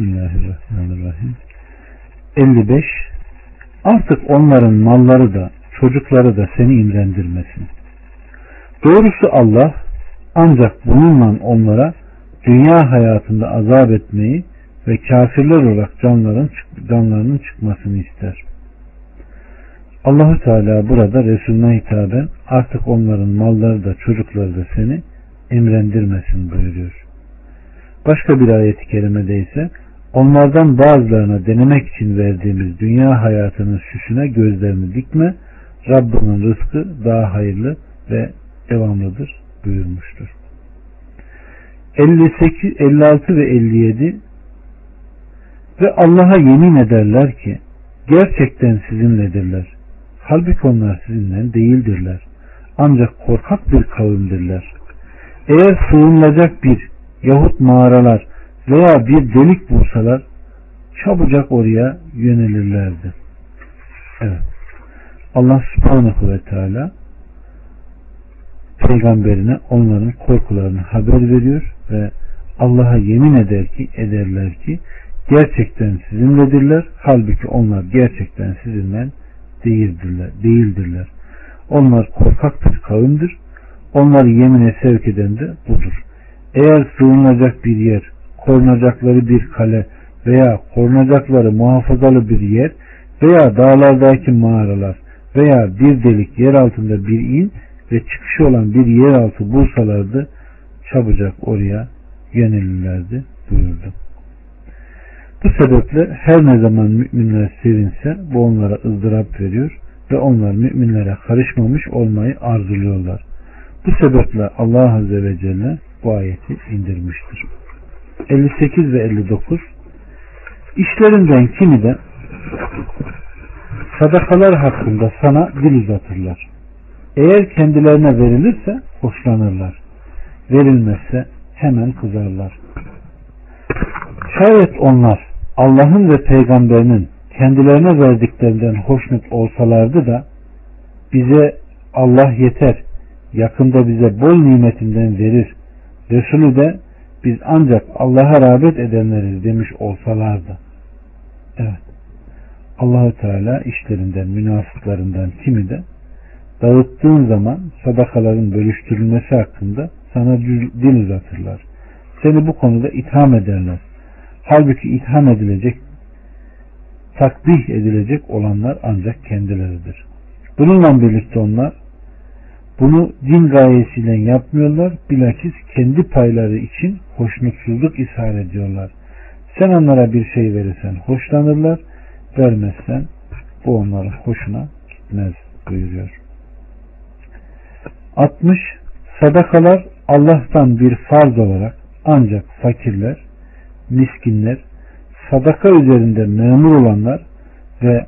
Bismillahirrahmanirrahim. 55. Artık onların malları da çocukları da seni imrendirmesin. Doğrusu Allah ancak bununla onlara dünya hayatında azap etmeyi ve kafirler olarak canların, canlarının çıkmasını ister. Allahu Teala burada Resulüne hitaben artık onların malları da çocukları da seni emrendirmesin buyuruyor. Başka bir ayet-i kerimede ise onlardan bazılarına denemek için verdiğimiz dünya hayatının süsüne gözlerini dikme, Rabbinin rızkı daha hayırlı ve devamlıdır buyurmuştur. 58, 56 ve 57 ve Allah'a yemin ederler ki gerçekten sizinledirler. Halbuki onlar sizinle değildirler. Ancak korkak bir kavimdirler. Eğer sığınılacak bir yahut mağaralar veya bir delik bulsalar çabucak oraya yönelirlerdi. Evet. Allah subhanahu ve teala peygamberine onların korkularını haber veriyor ve Allah'a yemin eder ki ederler ki gerçekten sizinledirler. Halbuki onlar gerçekten sizinle değildirler. değildirler. Onlar korkak bir kavimdir. Onları yemine sevk eden de budur. Eğer sığınacak bir yer, korunacakları bir kale veya korunacakları muhafazalı bir yer veya dağlardaki mağaralar veya bir delik yer altında bir in ve çıkışı olan bir yeraltı bulsalardı çabucak oraya yönelirlerdi buyurdu. Bu sebeple her ne zaman müminler sevinse bu onlara ızdırap veriyor ve onlar müminlere karışmamış olmayı arzuluyorlar. Bu sebeple Allah Azze ve Celle bu ayeti indirmiştir. 58 ve 59 İşlerinden kimi de sadakalar hakkında sana dil uzatırlar. Eğer kendilerine verilirse hoşlanırlar. Verilmezse hemen kızarlar. Şayet onlar Allah'ın ve peygamberinin kendilerine verdiklerinden hoşnut olsalardı da bize Allah yeter, yakında bize bol nimetinden verir. Resulü de biz ancak Allah'a rağbet edenleriz demiş olsalardı. Evet. Allahu Teala işlerinden, münafıklarından kimi de dağıttığın zaman sadakaların bölüştürülmesi hakkında sana dil uzatırlar. Seni bu konuda itham ederler. Halbuki itham edilecek, takbih edilecek olanlar ancak kendileridir. Bununla birlikte onlar bunu din gayesiyle yapmıyorlar. Bilakis kendi payları için hoşnutsuzluk ishar ediyorlar. Sen onlara bir şey verirsen hoşlanırlar. Vermezsen bu onların hoşuna gitmez buyuruyor. 60. Sadakalar Allah'tan bir farz olarak ancak fakirler, miskinler, sadaka üzerinde memur olanlar ve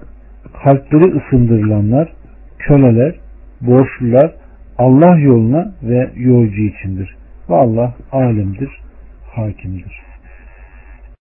kalpleri ısındırılanlar, köleler, borçlular, Allah yoluna ve yolcu içindir. Ve Allah alimdir, hakimdir.